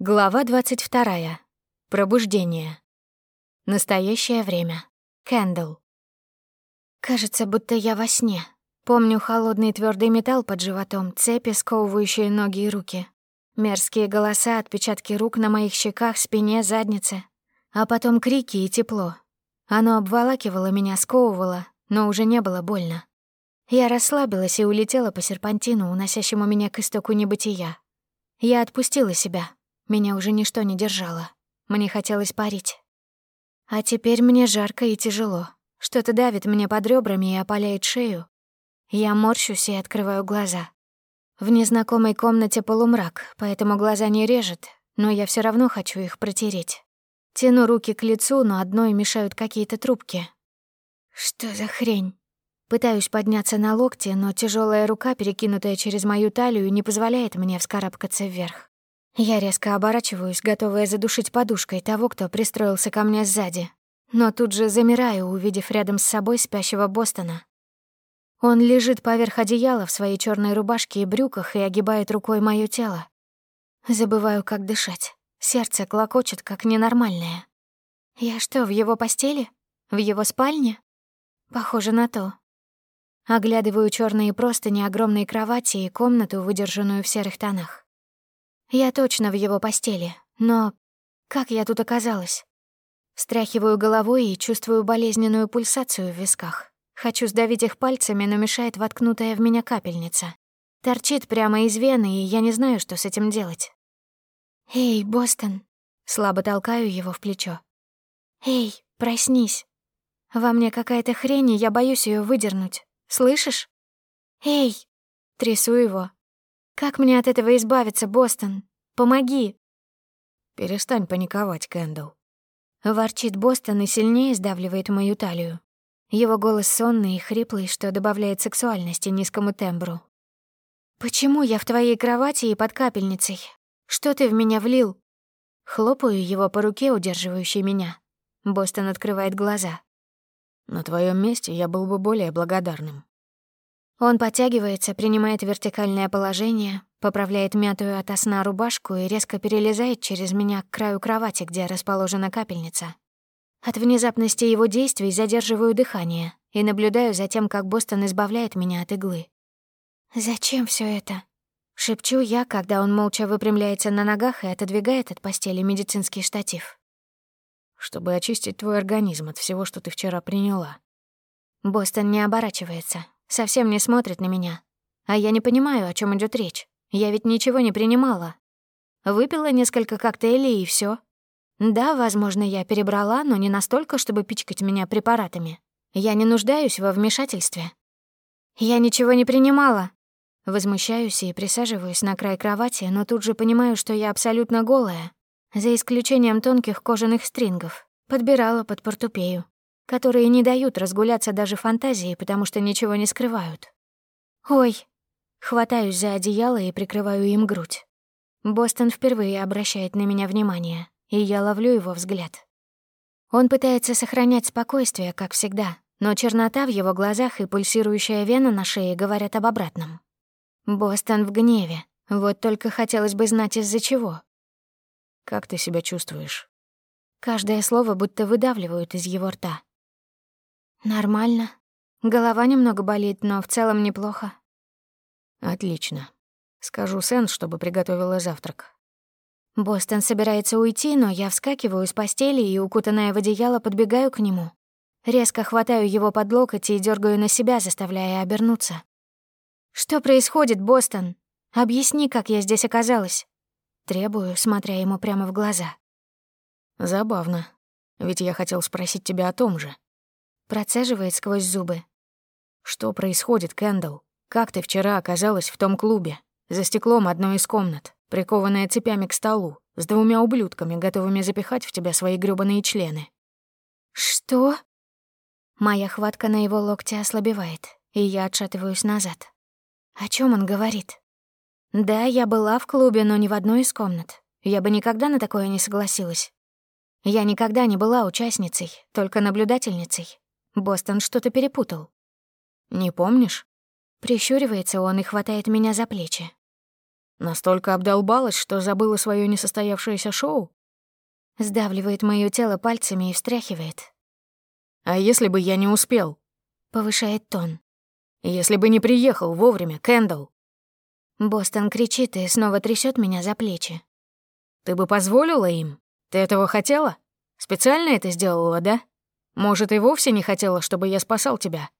Глава 22. Пробуждение. Настоящее время. Кэндл. Кажется, будто я во сне. Помню холодный твердый металл под животом, цепи, сковывающие ноги и руки. Мерзкие голоса, отпечатки рук на моих щеках, спине, заднице. А потом крики и тепло. Оно обволакивало меня, сковывало, но уже не было больно. Я расслабилась и улетела по серпантину, уносящему меня к истоку небытия. Я отпустила себя, меня уже ничто не держало. Мне хотелось парить. А теперь мне жарко и тяжело. Что-то давит мне под ребрами и опаляет шею. Я морщусь и открываю глаза. В незнакомой комнате полумрак, поэтому глаза не режет, но я все равно хочу их протереть. Тяну руки к лицу, но одной мешают какие-то трубки. Что за хрень? Пытаюсь подняться на локте, но тяжелая рука, перекинутая через мою талию, не позволяет мне вскарабкаться вверх. Я резко оборачиваюсь, готовая задушить подушкой того, кто пристроился ко мне сзади. Но тут же замираю, увидев рядом с собой спящего Бостона. Он лежит поверх одеяла в своей черной рубашке и брюках и огибает рукой мое тело. Забываю, как дышать. Сердце клокочет, как ненормальное. Я что, в его постели? В его спальне? Похоже на то. Оглядываю черные простыни огромной кровати и комнату, выдержанную в серых тонах. Я точно в его постели, но... Как я тут оказалась? Стряхиваю головой и чувствую болезненную пульсацию в висках. Хочу сдавить их пальцами, но мешает воткнутая в меня капельница. Торчит прямо из вены, и я не знаю, что с этим делать. «Эй, Бостон!» Слабо толкаю его в плечо. «Эй, проснись! Во мне какая-то хрень, и я боюсь ее выдернуть. Слышишь? Эй!» Трясу его, как мне от этого избавиться, Бостон? Помоги!» «Перестань паниковать, Кэндалл». Ворчит Бостон и сильнее сдавливает мою талию. Его голос сонный и хриплый, что добавляет сексуальности низкому тембру. «Почему я в твоей кровати и под капельницей? Что ты в меня влил?» Хлопаю его по руке, удерживающей меня. Бостон открывает глаза. «На твоем месте я был бы более благодарным. Он подтягивается, принимает вертикальное положение, поправляет мятую ото сна рубашку и резко перелезает через меня к краю кровати, где расположена капельница. От внезапности его действий задерживаю дыхание и наблюдаю за тем, как Бостон избавляет меня от иглы. «Зачем все это?» Шепчу я, когда он молча выпрямляется на ногах и отодвигает от постели медицинский штатив. «Чтобы очистить твой организм от всего, что ты вчера приняла». Бостон не оборачивается, совсем не смотрит на меня. А я не понимаю, о чем идет речь. Я ведь ничего не принимала. Выпила несколько коктейлей и все. Да, возможно, я перебрала, но не настолько, чтобы пичкать меня препаратами. Я не нуждаюсь во вмешательстве. Я ничего не принимала. Возмущаюсь и присаживаюсь на край кровати, но тут же понимаю, что я абсолютно голая, за исключением тонких кожаных стрингов. Подбирала под портупею которые не дают разгуляться даже фантазии, потому что ничего не скрывают. «Ой!» Хватаюсь за одеяло и прикрываю им грудь. Бостон впервые обращает на меня внимание, и я ловлю его взгляд. Он пытается сохранять спокойствие, как всегда, но чернота в его глазах и пульсирующая вена на шее говорят об обратном. Бостон в гневе. Вот только хотелось бы знать, из-за чего. «Как ты себя чувствуешь?» Каждое слово будто выдавливают из его рта. Нормально. Голова немного болит, но в целом неплохо. Отлично. Скажу Сэн, чтобы приготовила завтрак. Бостон собирается уйти, но я вскакиваю с постели и, укутанная в одеяло, подбегаю к нему. Резко хватаю его под локоть и дергаю на себя, заставляя обернуться. «Что происходит, Бостон? Объясни, как я здесь оказалась?» Требую, смотря ему прямо в глаза. «Забавно. Ведь я хотел спросить тебя о том же», Процеживает сквозь зубы. «Что происходит, Кэндалл? Как ты вчера оказалась в том клубе? За стеклом одной из комнат, прикованная цепями к столу, с двумя ублюдками, готовыми запихать в тебя свои грёбаные члены». «Что?» Моя хватка на его локте ослабевает, и я отшатываюсь назад. О чем он говорит? Да, я была в клубе, но не в одной из комнат. Я бы никогда на такое не согласилась. Я никогда не была участницей, только наблюдательницей. Бостон что-то перепутал. «Не помнишь?» Прищуривается он и хватает меня за плечи. Настолько обдолбалась, что забыла свое несостоявшееся шоу? Сдавливает моё тело пальцами и встряхивает. «А если бы я не успел?» Повышает тон. «Если бы не приехал вовремя, Кэндл!» Бостон кричит и снова трясет меня за плечи. «Ты бы позволила им? Ты этого хотела? Специально это сделала, да?» Может, и вовсе не хотела, чтобы я спасал тебя?»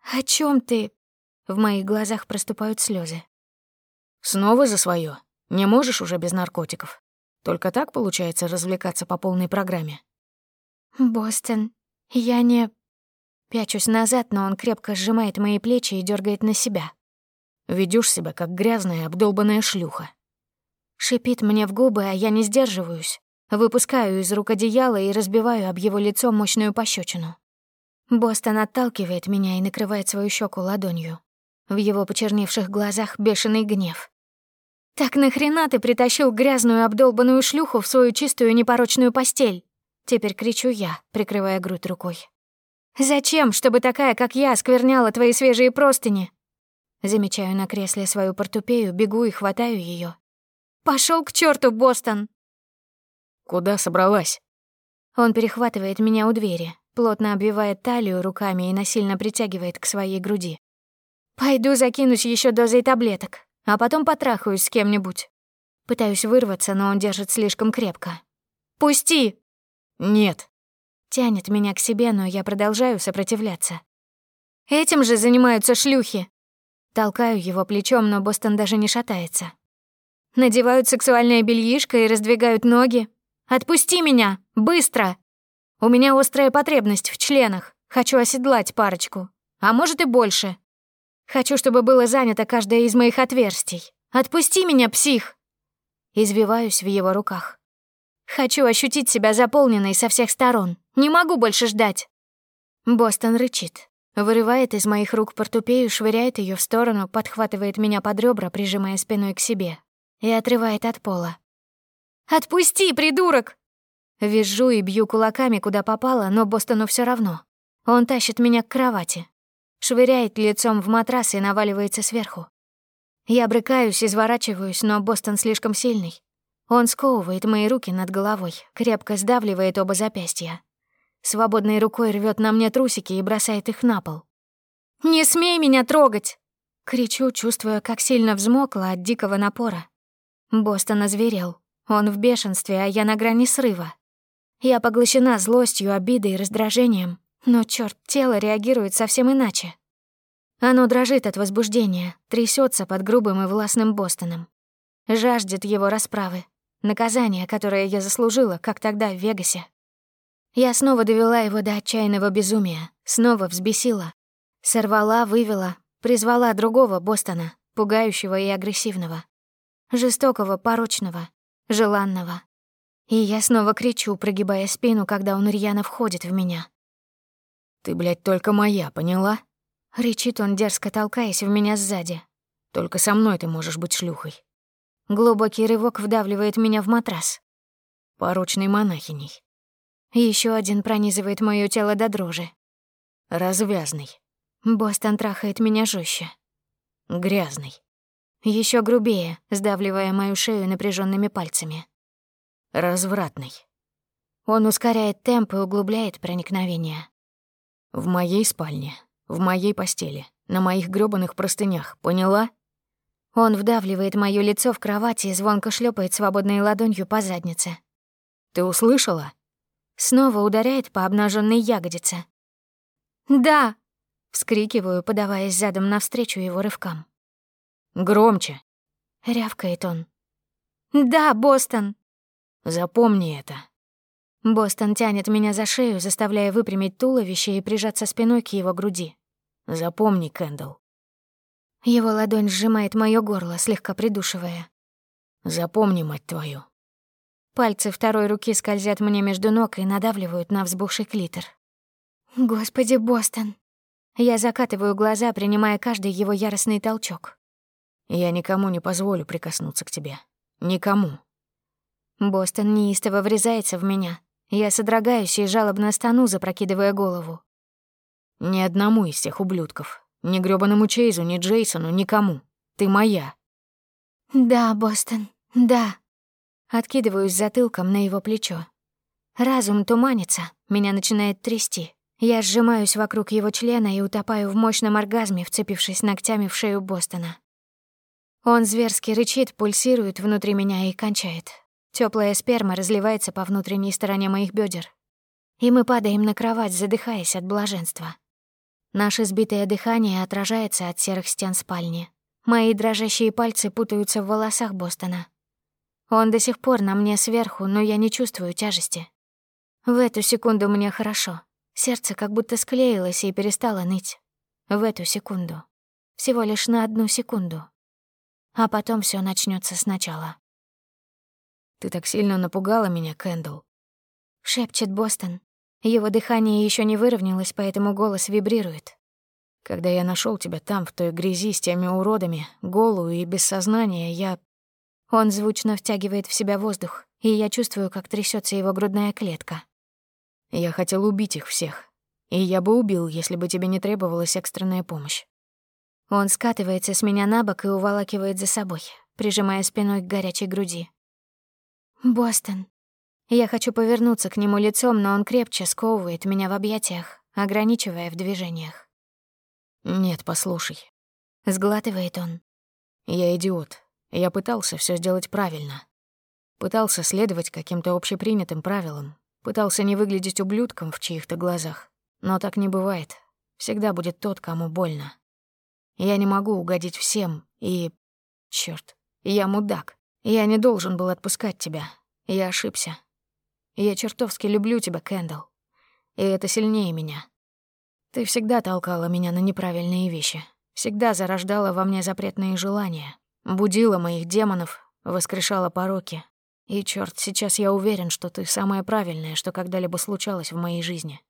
«О чем ты?» В моих глазах проступают слезы. «Снова за свое. Не можешь уже без наркотиков. Только так получается развлекаться по полной программе». «Бостон, я не...» Пячусь назад, но он крепко сжимает мои плечи и дергает на себя. Ведешь себя, как грязная, обдолбанная шлюха». Шипит мне в губы, а я не сдерживаюсь. Выпускаю из рук одеяло и разбиваю об его лицо мощную пощечину. Бостон отталкивает меня и накрывает свою щеку ладонью. В его почерневших глазах бешеный гнев. «Так нахрена ты притащил грязную обдолбанную шлюху в свою чистую непорочную постель?» Теперь кричу я, прикрывая грудь рукой. «Зачем, чтобы такая, как я, скверняла твои свежие простыни?» Замечаю на кресле свою портупею, бегу и хватаю ее. Пошел к черту, Бостон! Куда собралась? Он перехватывает меня у двери, плотно обвивает талию руками и насильно притягивает к своей груди. Пойду закинусь еще дозой таблеток, а потом потрахаюсь с кем-нибудь. Пытаюсь вырваться, но он держит слишком крепко. «Пусти!» «Нет». Тянет меня к себе, но я продолжаю сопротивляться. «Этим же занимаются шлюхи!» Толкаю его плечом, но Бостон даже не шатается. Надевают сексуальное бельишко и раздвигают ноги, Отпусти меня! Быстро! У меня острая потребность в членах. Хочу оседлать парочку. А может и больше. Хочу, чтобы было занято каждое из моих отверстий. Отпусти меня, псих!» Извиваюсь в его руках. Хочу ощутить себя заполненной со всех сторон. Не могу больше ждать. Бостон рычит. Вырывает из моих рук портупею, швыряет ее в сторону, подхватывает меня под ребра, прижимая спиной к себе, и отрывает от пола. «Отпусти, придурок!» Вижу и бью кулаками, куда попало, но Бостону все равно. Он тащит меня к кровати. Швыряет лицом в матрас и наваливается сверху. Я брыкаюсь, изворачиваюсь, но Бостон слишком сильный. Он сковывает мои руки над головой, крепко сдавливает оба запястья. Свободной рукой рвет на мне трусики и бросает их на пол. «Не смей меня трогать!» Кричу, чувствуя, как сильно взмокла от дикого напора. Бостон озверел. Он в бешенстве, а я на грани срыва. Я поглощена злостью, обидой и раздражением. Но, черт, тело реагирует совсем иначе. Оно дрожит от возбуждения, трясется под грубым и властным Бостоном. Жаждет его расправы, наказания, которое я заслужила, как тогда в Вегасе. Я снова довела его до отчаянного безумия, снова взбесила. Сорвала, вывела, призвала другого Бостона, пугающего и агрессивного. Жестокого, порочного, желанного. И я снова кричу, прогибая спину, когда он рьяно входит в меня. «Ты, блядь, только моя, поняла?» Рычит он, дерзко толкаясь в меня сзади. «Только со мной ты можешь быть шлюхой». Глубокий рывок вдавливает меня в матрас. Порочной монахиней. Еще один пронизывает мое тело до дрожи. Развязный. Бостон трахает меня жестче. Грязный. Еще грубее, сдавливая мою шею напряженными пальцами. Развратный. Он ускоряет темп и углубляет проникновение. В моей спальне, в моей постели, на моих грёбаных простынях, поняла? Он вдавливает моё лицо в кровати и звонко шлёпает свободной ладонью по заднице. Ты услышала? Снова ударяет по обнаженной ягодице. Да, вскрикиваю, подаваясь задом навстречу его рывкам. Громче!» — рявкает он. «Да, Бостон!» «Запомни это!» Бостон тянет меня за шею, заставляя выпрямить туловище и прижаться спиной к его груди. «Запомни, Кэндалл!» Его ладонь сжимает моё горло, слегка придушивая. «Запомни, мать твою!» Пальцы второй руки скользят мне между ног и надавливают на взбухший клитор. «Господи, Бостон!» Я закатываю глаза, принимая каждый его яростный толчок. Я никому не позволю прикоснуться к тебе. Никому. Бостон неистово врезается в меня. Я содрогаюсь и жалобно стану, запрокидывая голову. Ни одному из тех ублюдков. Ни грёбаному Чейзу, ни Джейсону, никому. Ты моя. Да, Бостон, да. Откидываюсь затылком на его плечо. Разум туманится, меня начинает трясти. Я сжимаюсь вокруг его члена и утопаю в мощном оргазме, вцепившись ногтями в шею Бостона. Он зверски рычит, пульсирует внутри меня и кончает. Теплая сперма разливается по внутренней стороне моих бедер, И мы падаем на кровать, задыхаясь от блаженства. Наше сбитое дыхание отражается от серых стен спальни. Мои дрожащие пальцы путаются в волосах Бостона. Он до сих пор на мне сверху, но я не чувствую тяжести. В эту секунду мне хорошо. Сердце как будто склеилось и перестало ныть. В эту секунду. Всего лишь на одну секунду а потом все начнется сначала. «Ты так сильно напугала меня, Кэндл», — шепчет Бостон. Его дыхание еще не выровнялось, поэтому голос вибрирует. «Когда я нашел тебя там, в той грязи, с теми уродами, голую и без сознания, я...» Он звучно втягивает в себя воздух, и я чувствую, как трясется его грудная клетка. «Я хотел убить их всех, и я бы убил, если бы тебе не требовалась экстренная помощь. Он скатывается с меня на бок и уволакивает за собой, прижимая спиной к горячей груди. «Бостон». Я хочу повернуться к нему лицом, но он крепче сковывает меня в объятиях, ограничивая в движениях. «Нет, послушай». Сглатывает он. «Я идиот. Я пытался все сделать правильно. Пытался следовать каким-то общепринятым правилам. Пытался не выглядеть ублюдком в чьих-то глазах. Но так не бывает. Всегда будет тот, кому больно». Я не могу угодить всем, и... Чёрт, я мудак. Я не должен был отпускать тебя. Я ошибся. Я чертовски люблю тебя, Кэндалл. И это сильнее меня. Ты всегда толкала меня на неправильные вещи. Всегда зарождала во мне запретные желания. Будила моих демонов, воскрешала пороки. И, чёрт, сейчас я уверен, что ты самое правильное, что когда-либо случалось в моей жизни.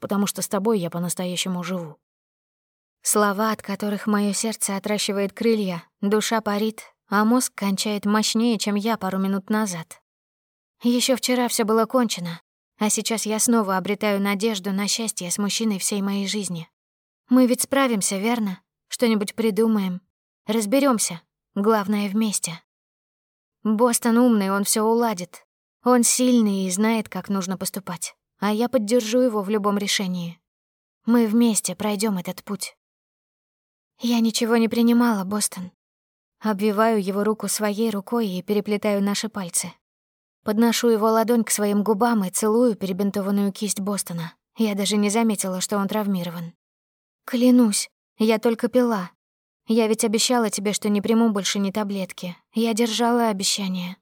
Потому что с тобой я по-настоящему живу. Слова, от которых мое сердце отращивает крылья, душа парит, а мозг кончает мощнее, чем я пару минут назад. Еще вчера все было кончено, а сейчас я снова обретаю надежду на счастье с мужчиной всей моей жизни. Мы ведь справимся, верно? Что-нибудь придумаем. разберемся. Главное, вместе. Бостон умный, он все уладит. Он сильный и знает, как нужно поступать. А я поддержу его в любом решении. Мы вместе пройдем этот путь. Я ничего не принимала, Бостон. Обвиваю его руку своей рукой и переплетаю наши пальцы. Подношу его ладонь к своим губам и целую перебинтованную кисть Бостона. Я даже не заметила, что он травмирован. «Клянусь, я только пила. Я ведь обещала тебе, что не приму больше ни таблетки. Я держала обещание».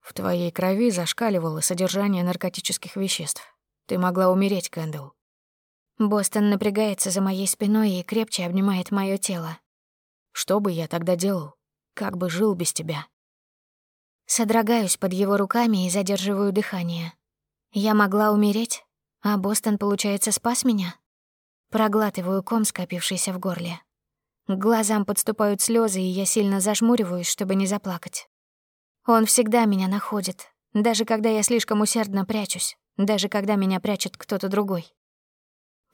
«В твоей крови зашкаливало содержание наркотических веществ. Ты могла умереть, Кэндл. Бостон напрягается за моей спиной и крепче обнимает мое тело. «Что бы я тогда делал? Как бы жил без тебя?» Содрогаюсь под его руками и задерживаю дыхание. Я могла умереть, а Бостон, получается, спас меня? Проглатываю ком, скопившийся в горле. К глазам подступают слезы, и я сильно зажмуриваюсь, чтобы не заплакать. Он всегда меня находит, даже когда я слишком усердно прячусь, даже когда меня прячет кто-то другой.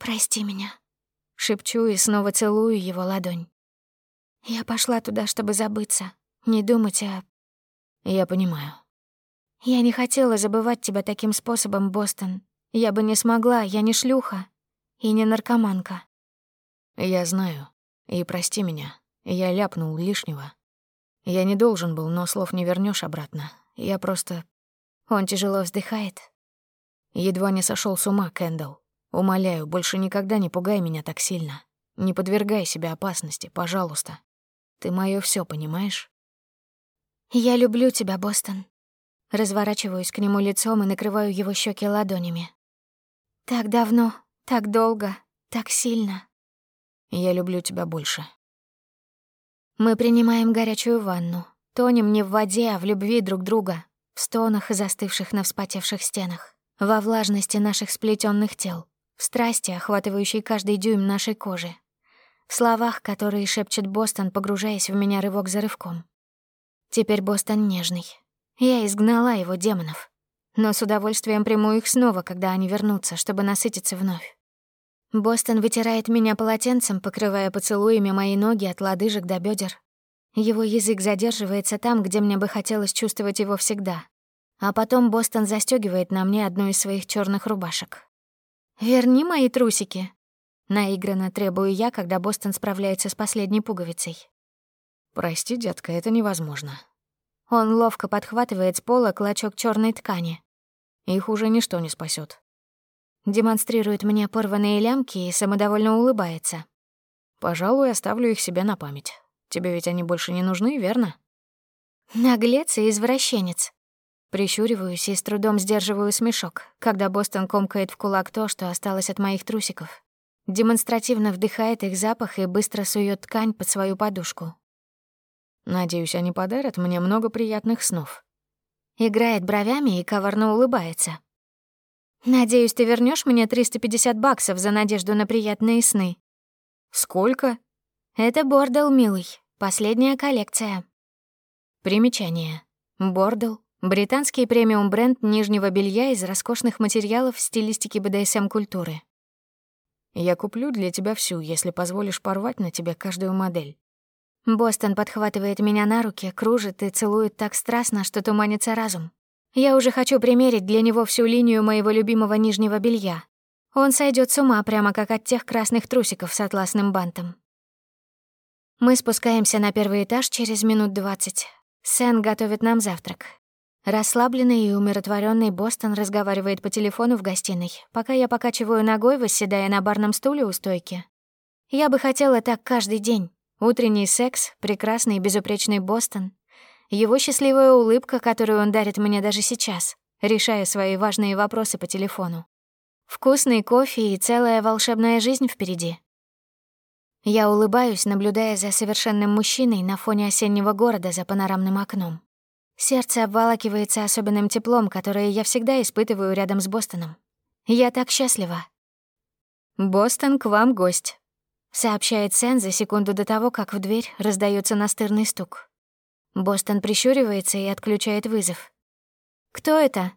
«Прости меня», — шепчу и снова целую его ладонь. Я пошла туда, чтобы забыться, не думать о... Я понимаю. Я не хотела забывать тебя таким способом, Бостон. Я бы не смогла, я не шлюха и не наркоманка. Я знаю. И прости меня, я ляпнул лишнего. Я не должен был, но слов не вернешь обратно. Я просто... Он тяжело вздыхает. Едва не сошел с ума, Кэндалл. Умоляю, больше никогда не пугай меня так сильно. Не подвергай себя опасности, пожалуйста. Ты моё всё, понимаешь? Я люблю тебя, Бостон. Разворачиваюсь к нему лицом и накрываю его щеки ладонями. Так давно, так долго, так сильно. Я люблю тебя больше. Мы принимаем горячую ванну. Тонем не в воде, а в любви друг друга, в стонах и застывших на вспотевших стенах, во влажности наших сплетенных тел страсти, охватывающей каждый дюйм нашей кожи, в словах, которые шепчет Бостон, погружаясь в меня рывок за рывком. Теперь Бостон нежный. Я изгнала его демонов, но с удовольствием приму их снова, когда они вернутся, чтобы насытиться вновь. Бостон вытирает меня полотенцем, покрывая поцелуями мои ноги от лодыжек до бедер. Его язык задерживается там, где мне бы хотелось чувствовать его всегда — а потом Бостон застегивает на мне одну из своих черных рубашек. «Верни мои трусики!» Наигранно требую я, когда Бостон справляется с последней пуговицей. «Прости, детка, это невозможно». Он ловко подхватывает с пола клочок черной ткани. «Их уже ничто не спасет. Демонстрирует мне порванные лямки и самодовольно улыбается. «Пожалуй, оставлю их себе на память. Тебе ведь они больше не нужны, верно?» Наглец и извращенец. Прищуриваюсь и с трудом сдерживаю смешок, когда Бостон комкает в кулак то, что осталось от моих трусиков. Демонстративно вдыхает их запах и быстро сует ткань под свою подушку. «Надеюсь, они подарят мне много приятных снов». Играет бровями и коварно улыбается. «Надеюсь, ты вернешь мне 350 баксов за надежду на приятные сны». «Сколько?» «Это Бордел, милый. Последняя коллекция». Примечание. Бордел Британский премиум-бренд нижнего белья из роскошных материалов в стилистике БДСМ-культуры. Я куплю для тебя всю, если позволишь порвать на тебя каждую модель. Бостон подхватывает меня на руки, кружит и целует так страстно, что туманится разум. Я уже хочу примерить для него всю линию моего любимого нижнего белья. Он сойдет с ума, прямо как от тех красных трусиков с атласным бантом. Мы спускаемся на первый этаж через минут двадцать. Сэн готовит нам завтрак. Расслабленный и умиротворенный Бостон разговаривает по телефону в гостиной, пока я покачиваю ногой, восседая на барном стуле у стойки. Я бы хотела так каждый день. Утренний секс, прекрасный и безупречный Бостон, его счастливая улыбка, которую он дарит мне даже сейчас, решая свои важные вопросы по телефону. Вкусный кофе и целая волшебная жизнь впереди. Я улыбаюсь, наблюдая за совершенным мужчиной на фоне осеннего города за панорамным окном. Сердце обволакивается особенным теплом, которое я всегда испытываю рядом с Бостоном. Я так счастлива. «Бостон, к вам гость», — сообщает Сэн за секунду до того, как в дверь раздается настырный стук. Бостон прищуривается и отключает вызов. «Кто это?»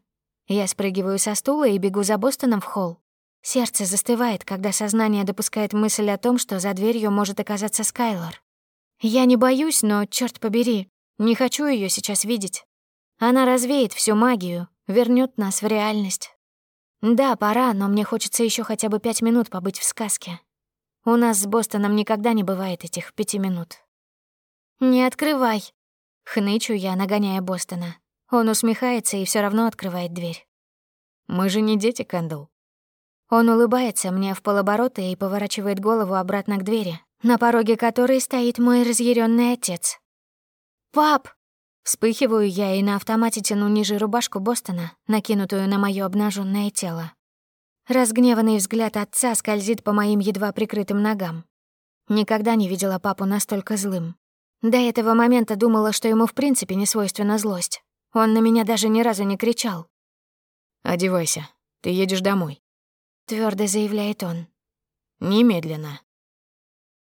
Я спрыгиваю со стула и бегу за Бостоном в холл. Сердце застывает, когда сознание допускает мысль о том, что за дверью может оказаться Скайлор. Я не боюсь, но, черт побери, не хочу ее сейчас видеть. Она развеет всю магию, вернет нас в реальность. Да, пора, но мне хочется еще хотя бы пять минут побыть в сказке. У нас с Бостоном никогда не бывает этих пяти минут. Не открывай. Хнычу я, нагоняя Бостона. Он усмехается и все равно открывает дверь. Мы же не дети, Кэндл. Он улыбается мне в полоборота и поворачивает голову обратно к двери, на пороге которой стоит мой разъяренный отец. «Пап!» Вспыхиваю я и на автомате тяну ниже рубашку Бостона, накинутую на мое обнаженное тело. Разгневанный взгляд отца скользит по моим едва прикрытым ногам. Никогда не видела папу настолько злым. До этого момента думала, что ему в принципе не свойственна злость. Он на меня даже ни разу не кричал. «Одевайся, ты едешь домой», — Твердо заявляет он. «Немедленно».